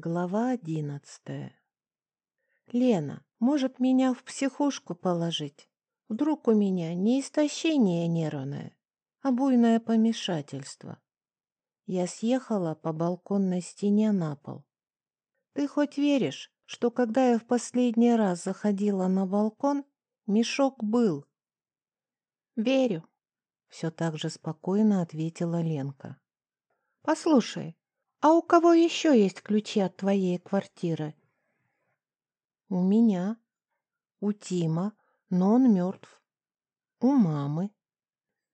Глава одиннадцатая. «Лена, может, меня в психушку положить? Вдруг у меня не истощение нервное, а буйное помешательство?» Я съехала по балконной стене на пол. «Ты хоть веришь, что когда я в последний раз заходила на балкон, мешок был?» «Верю», — все так же спокойно ответила Ленка. «Послушай, «А у кого еще есть ключи от твоей квартиры?» «У меня. У Тима, но он мертв. У мамы».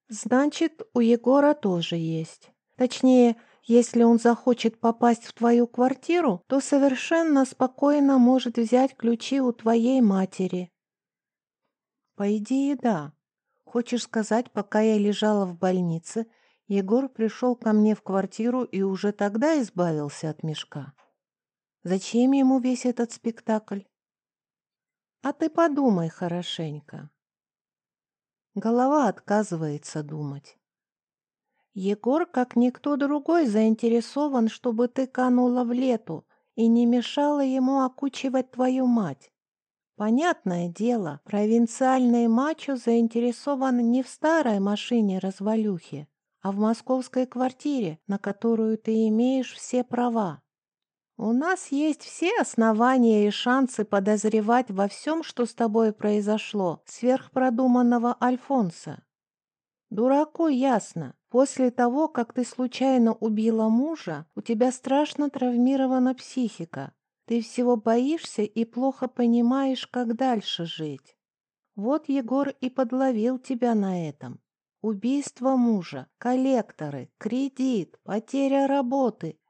«Значит, у Егора тоже есть. Точнее, если он захочет попасть в твою квартиру, то совершенно спокойно может взять ключи у твоей матери». «По идее, да. Хочешь сказать, пока я лежала в больнице, Егор пришел ко мне в квартиру и уже тогда избавился от мешка. Зачем ему весь этот спектакль? А ты подумай хорошенько. Голова отказывается думать. Егор, как никто другой, заинтересован, чтобы ты канула в лету и не мешала ему окучивать твою мать. Понятное дело, провинциальный мачо заинтересован не в старой машине-развалюхе, а в московской квартире, на которую ты имеешь все права. У нас есть все основания и шансы подозревать во всем, что с тобой произошло, сверхпродуманного Альфонса. Дураку ясно, после того, как ты случайно убила мужа, у тебя страшно травмирована психика. Ты всего боишься и плохо понимаешь, как дальше жить. Вот Егор и подловил тебя на этом. Убийство мужа, коллекторы, кредит, потеря работы.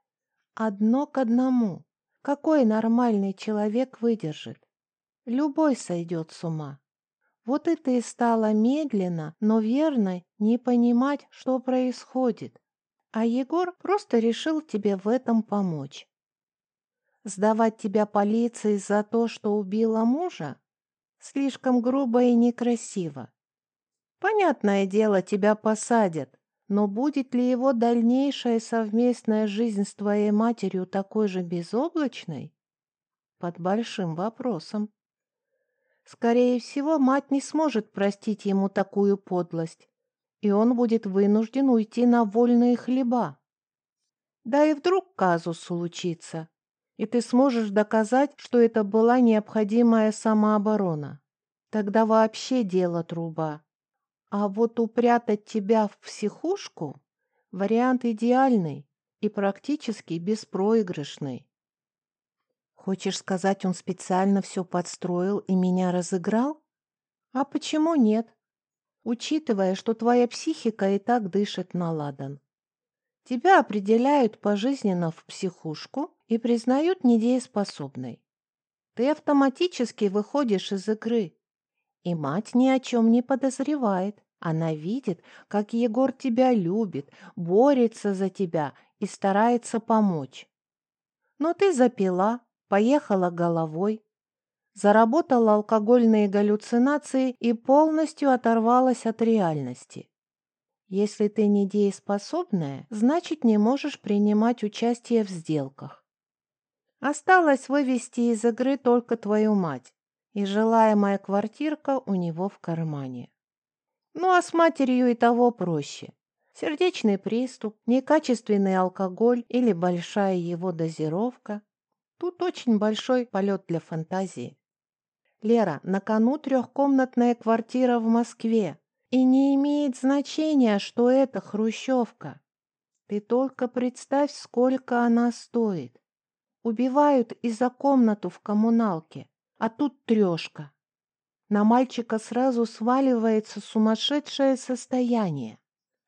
Одно к одному. Какой нормальный человек выдержит? Любой сойдет с ума. Вот и ты стала медленно, но верно не понимать, что происходит. А Егор просто решил тебе в этом помочь. Сдавать тебя полиции за то, что убила мужа? Слишком грубо и некрасиво. Понятное дело, тебя посадят, но будет ли его дальнейшая совместная жизнь с твоей матерью такой же безоблачной? Под большим вопросом. Скорее всего, мать не сможет простить ему такую подлость, и он будет вынужден уйти на вольные хлеба. Да и вдруг казус случится, и ты сможешь доказать, что это была необходимая самооборона. Тогда вообще дело труба. А вот упрятать тебя в психушку – вариант идеальный и практически беспроигрышный. Хочешь сказать, он специально все подстроил и меня разыграл? А почему нет? Учитывая, что твоя психика и так дышит на ладан. Тебя определяют пожизненно в психушку и признают недееспособной. Ты автоматически выходишь из игры, и мать ни о чем не подозревает. Она видит, как Егор тебя любит, борется за тебя и старается помочь. Но ты запила, поехала головой, заработала алкогольные галлюцинации и полностью оторвалась от реальности. Если ты недееспособная, значит не можешь принимать участие в сделках. Осталось вывести из игры только твою мать и желаемая квартирка у него в кармане. Ну а с матерью и того проще. Сердечный приступ, некачественный алкоголь или большая его дозировка. Тут очень большой полет для фантазии. Лера, на кону трехкомнатная квартира в Москве. И не имеет значения, что это хрущевка. Ты только представь, сколько она стоит. Убивают и за комнату в коммуналке, а тут трешка. На мальчика сразу сваливается сумасшедшее состояние.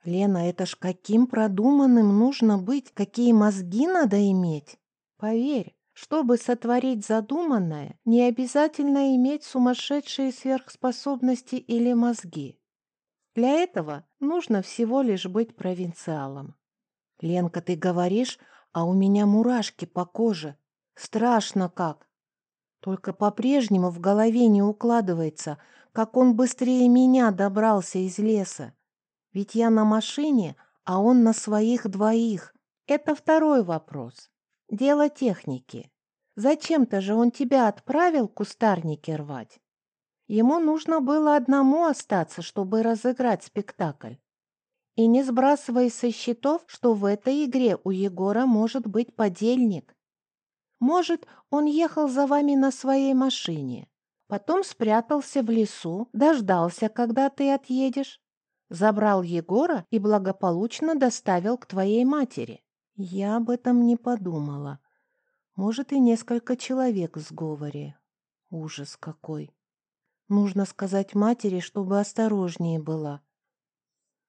Лена, это ж каким продуманным нужно быть, какие мозги надо иметь. Поверь, чтобы сотворить задуманное, не обязательно иметь сумасшедшие сверхспособности или мозги. Для этого нужно всего лишь быть провинциалом. Ленка, ты говоришь, а у меня мурашки по коже. Страшно как. Только по-прежнему в голове не укладывается, как он быстрее меня добрался из леса. Ведь я на машине, а он на своих двоих. Это второй вопрос. Дело техники. Зачем-то же он тебя отправил кустарники рвать. Ему нужно было одному остаться, чтобы разыграть спектакль. И не сбрасывай со счетов, что в этой игре у Егора может быть подельник. Может, он ехал за вами на своей машине, потом спрятался в лесу, дождался, когда ты отъедешь, забрал Егора и благополучно доставил к твоей матери. Я об этом не подумала. Может, и несколько человек в сговоре. Ужас какой. Нужно сказать матери, чтобы осторожнее была.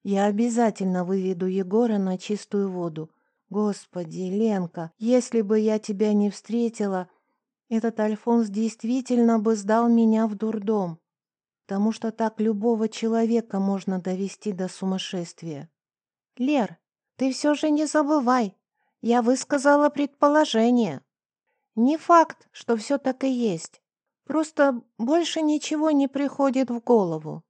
Я обязательно выведу Егора на чистую воду. Господи, Ленка, если бы я тебя не встретила, этот Альфонс действительно бы сдал меня в дурдом, потому что так любого человека можно довести до сумасшествия. Лер, ты все же не забывай, я высказала предположение. Не факт, что все так и есть. Просто больше ничего не приходит в голову.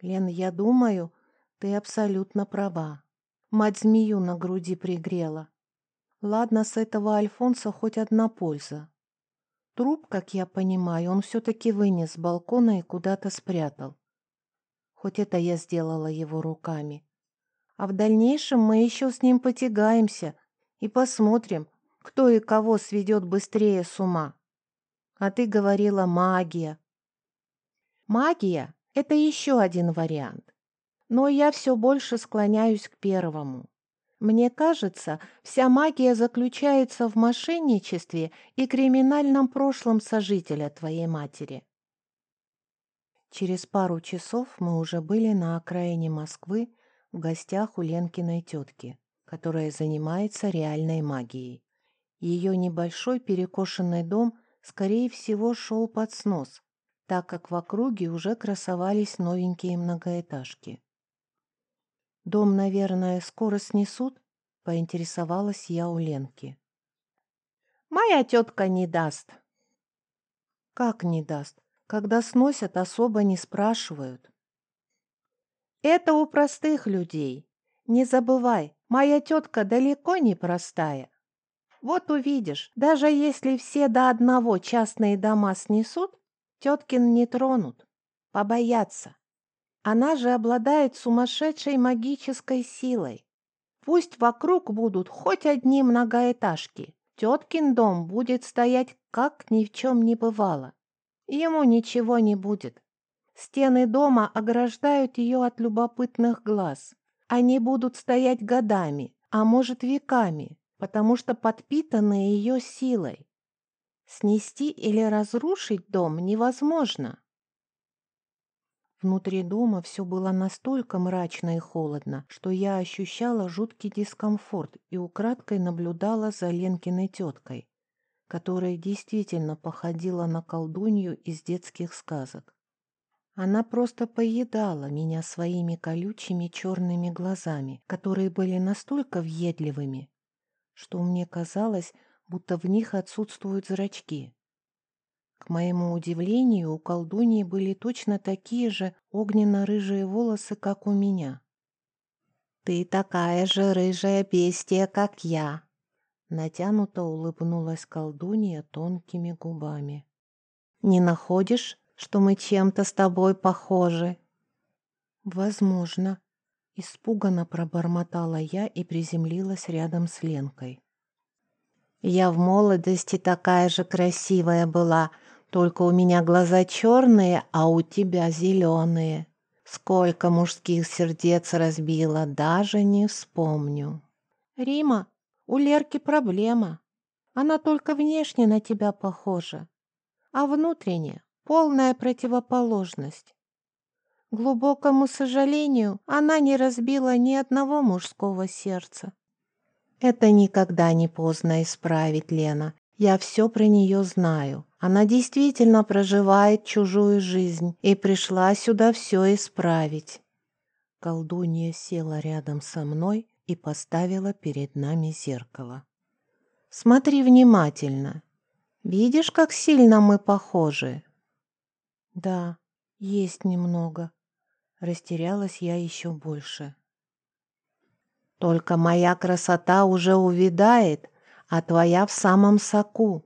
Лен, я думаю, ты абсолютно права. Мать змею на груди пригрела. Ладно, с этого Альфонса хоть одна польза. Труп, как я понимаю, он все-таки вынес с балкона и куда-то спрятал. Хоть это я сделала его руками. А в дальнейшем мы еще с ним потягаемся и посмотрим, кто и кого сведет быстрее с ума. А ты говорила магия. Магия — это еще один вариант. Но я все больше склоняюсь к первому. Мне кажется, вся магия заключается в мошенничестве и криминальном прошлом сожителя твоей матери. Через пару часов мы уже были на окраине Москвы в гостях у Ленкиной тетки, которая занимается реальной магией. Ее небольшой перекошенный дом, скорее всего, шел под снос, так как в округе уже красовались новенькие многоэтажки. «Дом, наверное, скоро снесут?» — поинтересовалась я у Ленки. «Моя тетка не даст». «Как не даст? Когда сносят, особо не спрашивают». «Это у простых людей. Не забывай, моя тетка далеко не простая. Вот увидишь, даже если все до одного частные дома снесут, теткин не тронут, побоятся. Она же обладает сумасшедшей магической силой. Пусть вокруг будут хоть одни многоэтажки, теткин дом будет стоять, как ни в чем не бывало. Ему ничего не будет. Стены дома ограждают ее от любопытных глаз. Они будут стоять годами, а может веками, потому что подпитаны ее силой. Снести или разрушить дом невозможно. Внутри дома все было настолько мрачно и холодно, что я ощущала жуткий дискомфорт и украдкой наблюдала за Ленкиной теткой, которая действительно походила на колдунью из детских сказок. Она просто поедала меня своими колючими черными глазами, которые были настолько въедливыми, что мне казалось, будто в них отсутствуют зрачки. К моему удивлению, у колдуньи были точно такие же огненно-рыжие волосы, как у меня. «Ты такая же рыжая бестия, как я!» Натянуто улыбнулась колдунья тонкими губами. «Не находишь, что мы чем-то с тобой похожи?» «Возможно», Испуганно пробормотала я и приземлилась рядом с Ленкой. «Я в молодости такая же красивая была, только у меня глаза черные, а у тебя зеленые. Сколько мужских сердец разбила, даже не вспомню». «Рима, у Лерки проблема. Она только внешне на тебя похожа, а внутренне полная противоположность глубокому сожалению, она не разбила ни одного мужского сердца. Это никогда не поздно исправить, Лена. Я все про нее знаю. Она действительно проживает чужую жизнь и пришла сюда все исправить. Колдунья села рядом со мной и поставила перед нами зеркало. Смотри внимательно. Видишь, как сильно мы похожи? Да, есть немного, Растерялась я еще больше. Только моя красота уже увядает, а твоя в самом соку.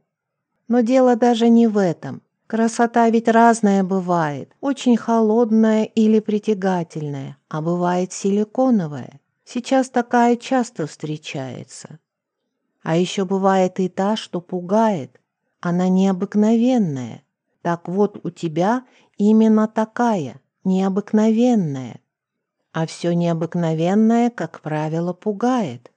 Но дело даже не в этом. Красота ведь разная бывает, очень холодная или притягательная, а бывает силиконовая. Сейчас такая часто встречается. А еще бывает и та, что пугает. Она необыкновенная. Так вот, у тебя именно такая, необыкновенная. А все необыкновенное, как правило, пугает.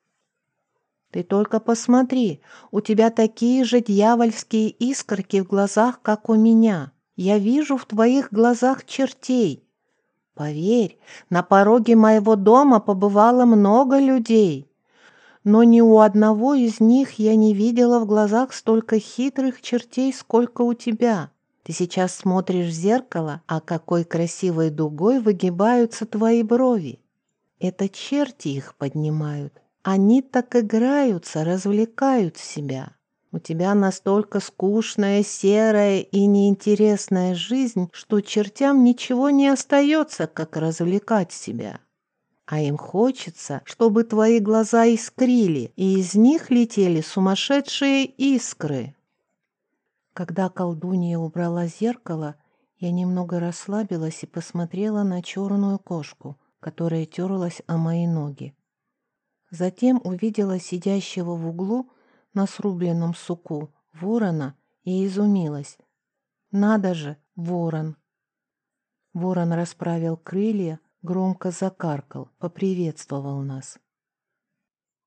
Ты только посмотри, у тебя такие же дьявольские искорки в глазах, как у меня. Я вижу в твоих глазах чертей. Поверь, на пороге моего дома побывало много людей, но ни у одного из них я не видела в глазах столько хитрых чертей, сколько у тебя. Ты сейчас смотришь в зеркало, а какой красивой дугой выгибаются твои брови. Это черти их поднимают. Они так играются, развлекают себя. У тебя настолько скучная, серая и неинтересная жизнь, что чертям ничего не остается, как развлекать себя. А им хочется, чтобы твои глаза искрили, и из них летели сумасшедшие искры. Когда колдунья убрала зеркало, я немного расслабилась и посмотрела на черную кошку, которая терлась о мои ноги. Затем увидела сидящего в углу на срубленном суку ворона и изумилась. «Надо же, ворон!» Ворон расправил крылья, громко закаркал, поприветствовал нас.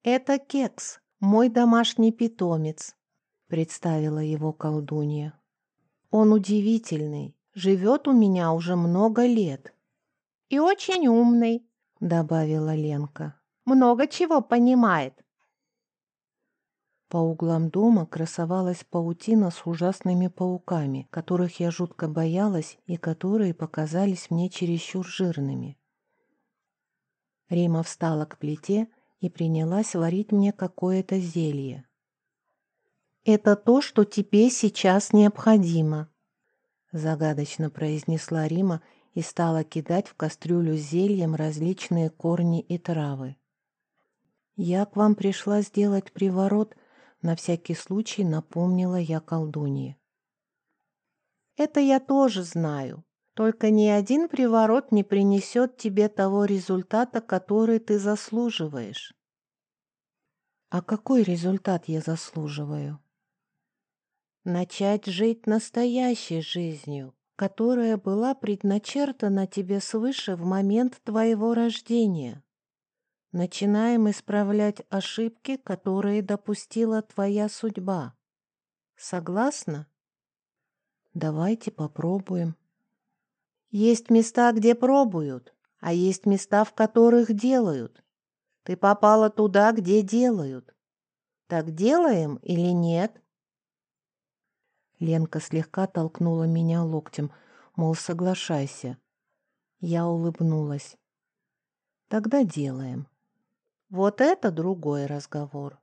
«Это Кекс, мой домашний питомец», — представила его колдунья. «Он удивительный, живет у меня уже много лет». «И очень умный», — добавила Ленка много чего понимает. По углам дома красовалась паутина с ужасными пауками, которых я жутко боялась и которые показались мне чересчур жирными. Рима встала к плите и принялась варить мне какое-то зелье. «Это то, что тебе сейчас необходимо», — загадочно произнесла Рима и стала кидать в кастрюлю зельем различные корни и травы. «Я к вам пришла сделать приворот», — на всякий случай напомнила я колдунье. «Это я тоже знаю. Только ни один приворот не принесет тебе того результата, который ты заслуживаешь». «А какой результат я заслуживаю?» «Начать жить настоящей жизнью, которая была предначертана тебе свыше в момент твоего рождения». Начинаем исправлять ошибки, которые допустила твоя судьба. Согласна? Давайте попробуем. Есть места, где пробуют, а есть места, в которых делают. Ты попала туда, где делают. Так делаем или нет? Ленка слегка толкнула меня локтем, мол, соглашайся. Я улыбнулась. Тогда делаем. Вот это другой разговор.